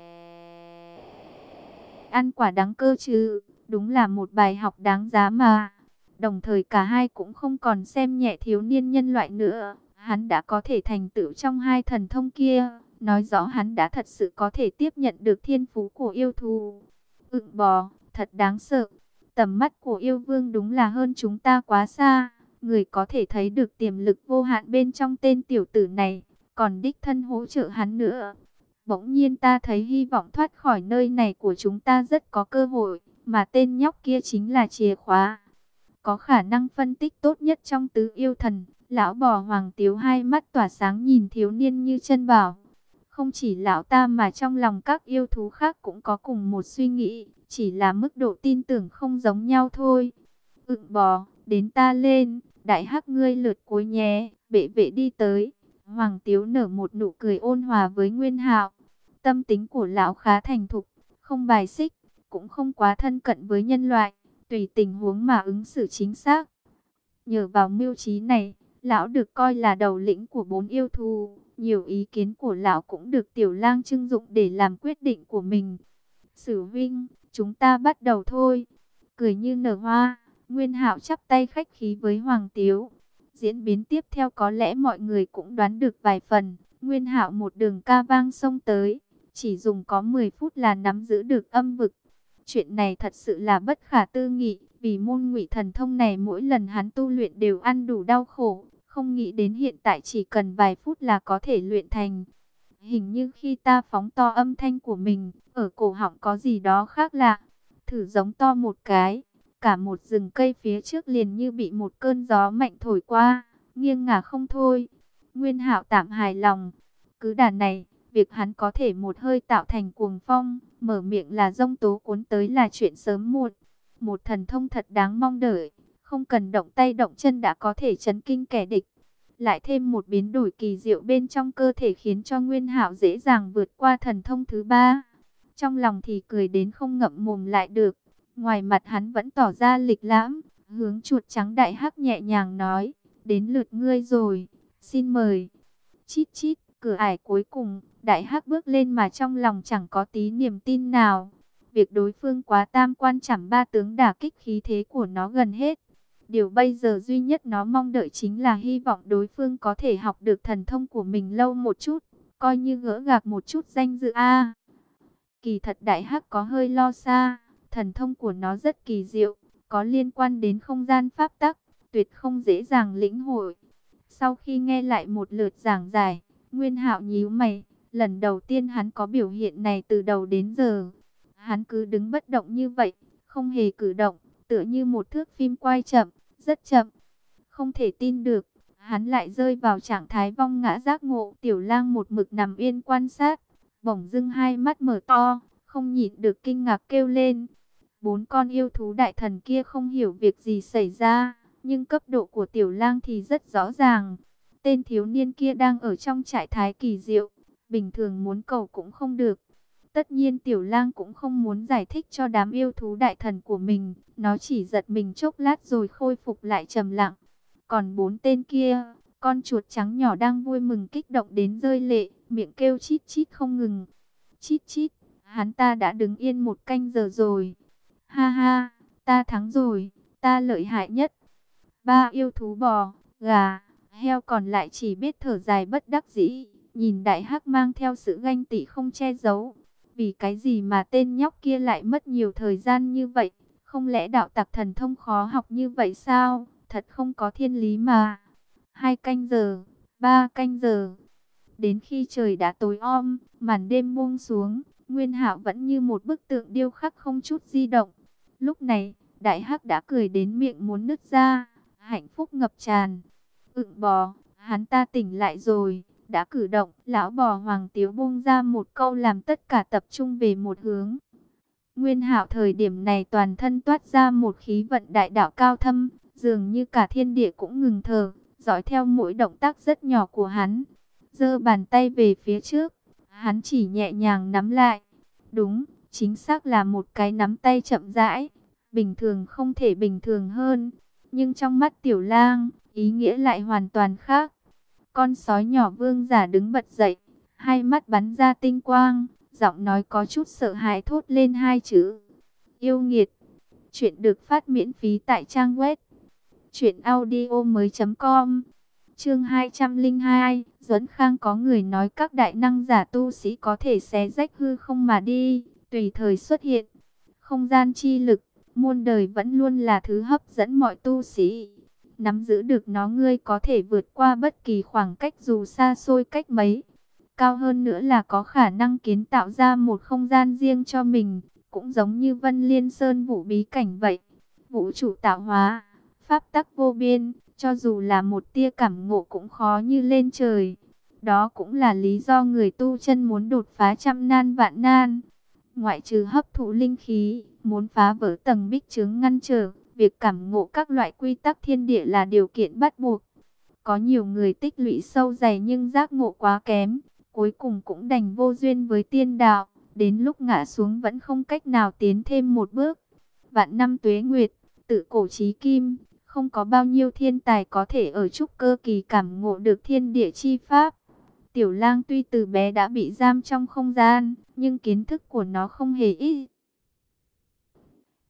ăn quả đắng cơ chứ, đúng là một bài học đáng giá mà. Đồng thời cả hai cũng không còn xem nhẹ thiếu niên nhân loại nữa hắn đã có thể thành tựu trong hai thần thông kia, nói rõ hắn đã thật sự có thể tiếp nhận được thiên phú của yêu thù. Ưng bò, thật đáng sợ. Tầm mắt của yêu vương đúng là hơn chúng ta quá xa. Người có thể thấy được tiềm lực vô hạn bên trong tên tiểu tử này, còn đích thân hỗ trợ hắn nữa. Bỗng nhiên ta thấy hy vọng thoát khỏi nơi này của chúng ta rất có cơ hội, mà tên nhóc kia chính là chìa khóa. Có khả năng phân tích tốt nhất trong tứ yêu thần, Lão bò hoàng tiếu hai mắt tỏa sáng nhìn thiếu niên như chân bảo. Không chỉ lão ta mà trong lòng các yêu thú khác cũng có cùng một suy nghĩ, chỉ là mức độ tin tưởng không giống nhau thôi. Ựng bò, đến ta lên, đại hắc ngươi lượt cuối nhé, bệ vệ đi tới. Hoàng Tiếu nở một nụ cười ôn hòa với Nguyên Hạo. Tâm tính của lão khá thành thục, không bài xích, cũng không quá thân cận với nhân loại, tùy tình huống mà ứng xử chính xác. Nhờ vào mưu trí này, lão được coi là đầu lĩnh của bốn yêu thú. Nhiều ý kiến của lão cũng được tiểu lang trưng dụng để làm quyết định của mình. Sử Vinh, chúng ta bắt đầu thôi. Cười như nở hoa, Nguyên Hạo chắp tay khách khí với Hoàng Tiếu. Diễn biến tiếp theo có lẽ mọi người cũng đoán được vài phần. Nguyên Hạo một đường ca vang sông tới, chỉ dùng có 10 phút là nắm giữ được âm vực. Chuyện này thật sự là bất khả tư nghị, vì môn ngụy thần thông này mỗi lần hắn tu luyện đều ăn đủ đau khổ, không nghĩ đến hiện tại chỉ cần vài phút là có thể luyện thành. Hình như khi ta phóng to âm thanh của mình, ở cổ họng có gì đó khác lạ. Thử giống to một cái, cả một rừng cây phía trước liền như bị một cơn gió mạnh thổi qua, nghiêng ngả không thôi. Nguyên hạo tạm hài lòng, cứ đàn này, việc hắn có thể một hơi tạo thành cuồng phong, mở miệng là rông tố cuốn tới là chuyện sớm muộn. Một thần thông thật đáng mong đợi không cần động tay động chân đã có thể chấn kinh kẻ địch. Lại thêm một biến đổi kỳ diệu bên trong cơ thể khiến cho Nguyên Hạo dễ dàng vượt qua thần thông thứ ba. Trong lòng thì cười đến không ngậm mồm lại được. Ngoài mặt hắn vẫn tỏ ra lịch lãm, hướng chuột trắng đại hắc nhẹ nhàng nói, đến lượt ngươi rồi, xin mời. Chít chít, cửa ải cuối cùng, đại hắc bước lên mà trong lòng chẳng có tí niềm tin nào. Việc đối phương quá tam quan chẳng ba tướng đả kích khí thế của nó gần hết. Điều bây giờ duy nhất nó mong đợi chính là hy vọng đối phương có thể học được thần thông của mình lâu một chút, coi như gỡ gạc một chút danh dự a. kỳ thật đại hắc có hơi lo xa, thần thông của nó rất kỳ diệu, có liên quan đến không gian pháp tắc, tuyệt không dễ dàng lĩnh hội. Sau khi nghe lại một lượt giảng giải, Nguyên Hạo nhíu mày, lần đầu tiên hắn có biểu hiện này từ đầu đến giờ. Hắn cứ đứng bất động như vậy, không hề cử động, tựa như một thước phim quay chậm, rất chậm. Không thể tin được, hắn lại rơi vào trạng thái vong ngã giác ngộ. Tiểu lang một mực nằm yên quan sát, bỗng dưng hai mắt mở to, không nhịn được kinh ngạc kêu lên. Bốn con yêu thú đại thần kia không hiểu việc gì xảy ra, nhưng cấp độ của tiểu lang thì rất rõ ràng. Tên thiếu niên kia đang ở trong trại thái kỳ diệu, bình thường muốn cầu cũng không được. Tất nhiên tiểu lang cũng không muốn giải thích cho đám yêu thú đại thần của mình. Nó chỉ giật mình chốc lát rồi khôi phục lại trầm lặng. Còn bốn tên kia, con chuột trắng nhỏ đang vui mừng kích động đến rơi lệ, miệng kêu chít chít không ngừng. Chít chít, hắn ta đã đứng yên một canh giờ rồi. Ha ha, ta thắng rồi, ta lợi hại nhất. Ba yêu thú bò, gà, heo còn lại chỉ biết thở dài bất đắc dĩ. Nhìn đại hắc mang theo sự ganh tị không che giấu, vì cái gì mà tên nhóc kia lại mất nhiều thời gian như vậy? Không lẽ đạo tặc thần thông khó học như vậy sao? Thật không có thiên lý mà. Hai canh giờ, ba canh giờ. Đến khi trời đã tối om, màn đêm buông xuống, Nguyên Hạo vẫn như một bức tượng điêu khắc không chút di động. Lúc này, Đại Hắc đã cười đến miệng muốn nứt ra, hạnh phúc ngập tràn. Ựng bò, hắn ta tỉnh lại rồi đã cử động, lão bò Hoàng Tiếu buông ra một câu làm tất cả tập trung về một hướng. Nguyên hạo thời điểm này toàn thân toát ra một khí vận đại đạo cao thâm, dường như cả thiên địa cũng ngừng thở, dõi theo mỗi động tác rất nhỏ của hắn. giơ bàn tay về phía trước, hắn chỉ nhẹ nhàng nắm lại. Đúng, chính xác là một cái nắm tay chậm rãi, bình thường không thể bình thường hơn. Nhưng trong mắt tiểu lang, ý nghĩa lại hoàn toàn khác. Con sói nhỏ vương giả đứng bật dậy, hai mắt bắn ra tinh quang, giọng nói có chút sợ hãi thốt lên hai chữ. Yêu nghiệt. Chuyện được phát miễn phí tại trang web truyệnaudiomoi.com. Chương 202, Duấn Khang có người nói các đại năng giả tu sĩ có thể xé rách hư không mà đi, tùy thời xuất hiện. Không gian chi lực, muôn đời vẫn luôn là thứ hấp dẫn mọi tu sĩ nắm giữ được nó ngươi có thể vượt qua bất kỳ khoảng cách dù xa xôi cách mấy. Cao hơn nữa là có khả năng kiến tạo ra một không gian riêng cho mình, cũng giống như Vân Liên Sơn vũ bí cảnh vậy. Vũ trụ tạo hóa, pháp tắc vô biên, cho dù là một tia cảm ngộ cũng khó như lên trời. Đó cũng là lý do người tu chân muốn đột phá trăm nan vạn nan. Ngoại trừ hấp thụ linh khí, muốn phá vỡ tầng bích chướng ngăn trở, việc cảm ngộ các loại quy tắc thiên địa là điều kiện bắt buộc. Có nhiều người tích lũy sâu dày nhưng giác ngộ quá kém, cuối cùng cũng đành vô duyên với tiên đạo, đến lúc ngã xuống vẫn không cách nào tiến thêm một bước. Vạn năm tuế nguyệt, tự cổ trí kim, không có bao nhiêu thiên tài có thể ở trúc cơ kỳ cảm ngộ được thiên địa chi pháp. Tiểu lang tuy từ bé đã bị giam trong không gian, nhưng kiến thức của nó không hề ít.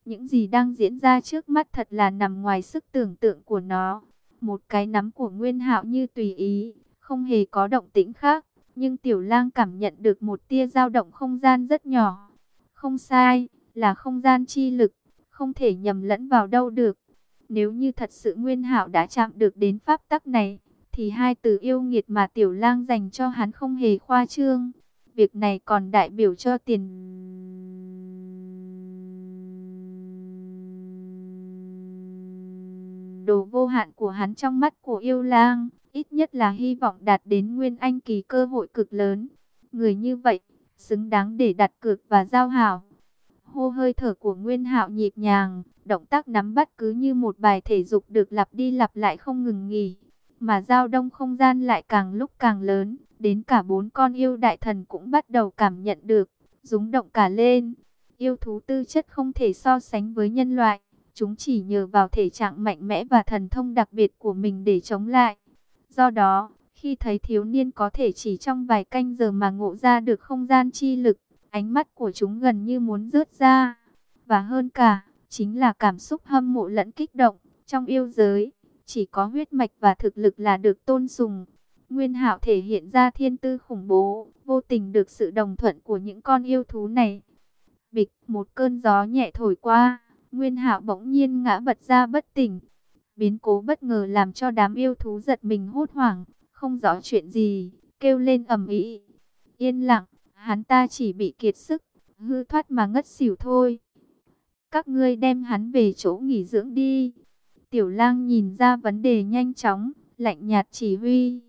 Những gì đang diễn ra trước mắt thật là nằm ngoài sức tưởng tượng của nó. Một cái nắm của Nguyên Hạo như tùy ý, không hề có động tĩnh khác, nhưng Tiểu Lang cảm nhận được một tia dao động không gian rất nhỏ. Không sai, là không gian chi lực, không thể nhầm lẫn vào đâu được. Nếu như thật sự Nguyên Hạo đã chạm được đến pháp tắc này, thì hai từ yêu nghiệt mà Tiểu Lang dành cho hắn không hề khoa trương. Việc này còn đại biểu cho tiền đồ vô hạn của hắn trong mắt của yêu lang, ít nhất là hy vọng đạt đến nguyên anh kỳ cơ hội cực lớn. Người như vậy, xứng đáng để đặt cược và giao hảo. Hô hơi thở của Nguyên Hạo nhịp nhàng, động tác nắm bắt cứ như một bài thể dục được lặp đi lặp lại không ngừng nghỉ. Mà giao đông không gian lại càng lúc càng lớn, đến cả bốn con yêu đại thần cũng bắt đầu cảm nhận được, rúng động cả lên. Yêu thú tư chất không thể so sánh với nhân loại, chúng chỉ nhờ vào thể trạng mạnh mẽ và thần thông đặc biệt của mình để chống lại. Do đó, khi thấy thiếu niên có thể chỉ trong vài canh giờ mà ngộ ra được không gian chi lực, ánh mắt của chúng gần như muốn rớt ra. Và hơn cả, chính là cảm xúc hâm mộ lẫn kích động. Trong yêu giới, chỉ có huyết mạch và thực lực là được tôn sùng. Nguyên hạo thể hiện ra thiên tư khủng bố, vô tình được sự đồng thuận của những con yêu thú này. Bịch, một cơn gió nhẹ thổi qua, Nguyên hạo bỗng nhiên ngã bật ra bất tỉnh. Biến cố bất ngờ làm cho đám yêu thú giật mình hốt hoảng, không rõ chuyện gì, kêu lên ầm ĩ. Yên lặng, hắn ta chỉ bị kiệt sức, hư thoát mà ngất xỉu thôi. Các ngươi đem hắn về chỗ nghỉ dưỡng đi. Tiểu lang nhìn ra vấn đề nhanh chóng, lạnh nhạt chỉ huy.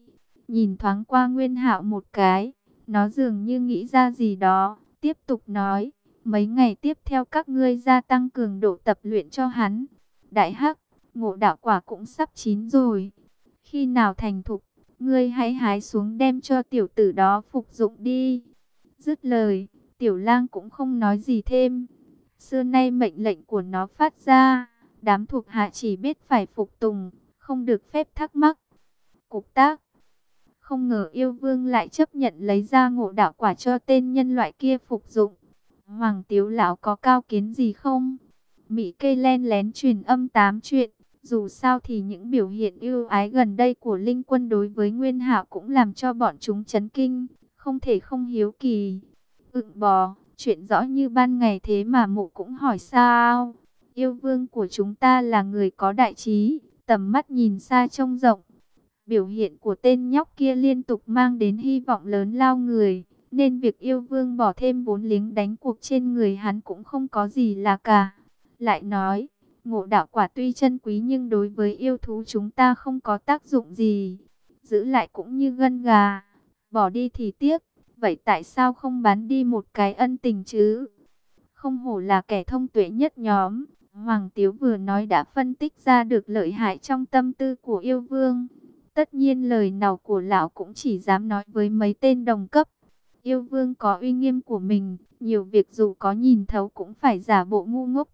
Nhìn thoáng qua Nguyên Hạo một cái, nó dường như nghĩ ra gì đó, tiếp tục nói, mấy ngày tiếp theo các ngươi gia tăng cường độ tập luyện cho hắn. Đại hắc, ngộ đạo quả cũng sắp chín rồi. Khi nào thành thục, ngươi hãy hái xuống đem cho tiểu tử đó phục dụng đi. Dứt lời, tiểu lang cũng không nói gì thêm. Xưa nay mệnh lệnh của nó phát ra, đám thuộc hạ chỉ biết phải phục tùng, không được phép thắc mắc. Cục tác Không ngờ yêu vương lại chấp nhận lấy ra ngộ đạo quả cho tên nhân loại kia phục dụng. Hoàng tiếu lão có cao kiến gì không? Mỹ cây len lén truyền âm tám chuyện. Dù sao thì những biểu hiện yêu ái gần đây của Linh Quân đối với Nguyên Hạo cũng làm cho bọn chúng chấn kinh, không thể không hiếu kỳ. Ựng bò, chuyện rõ như ban ngày thế mà mụ cũng hỏi sao? Yêu vương của chúng ta là người có đại trí, tầm mắt nhìn xa trông rộng. Biểu hiện của tên nhóc kia liên tục mang đến hy vọng lớn lao người, nên việc yêu vương bỏ thêm bốn lính đánh cuộc trên người hắn cũng không có gì là cả. Lại nói, ngộ đạo quả tuy chân quý nhưng đối với yêu thú chúng ta không có tác dụng gì. Giữ lại cũng như gân gà, bỏ đi thì tiếc. Vậy tại sao không bán đi một cái ân tình chứ? Không hổ là kẻ thông tuệ nhất nhóm. Hoàng Tiếu vừa nói đã phân tích ra được lợi hại trong tâm tư của yêu vương. Tất nhiên lời nào của lão cũng chỉ dám nói với mấy tên đồng cấp. Yêu vương có uy nghiêm của mình, nhiều việc dù có nhìn thấu cũng phải giả bộ ngu ngốc.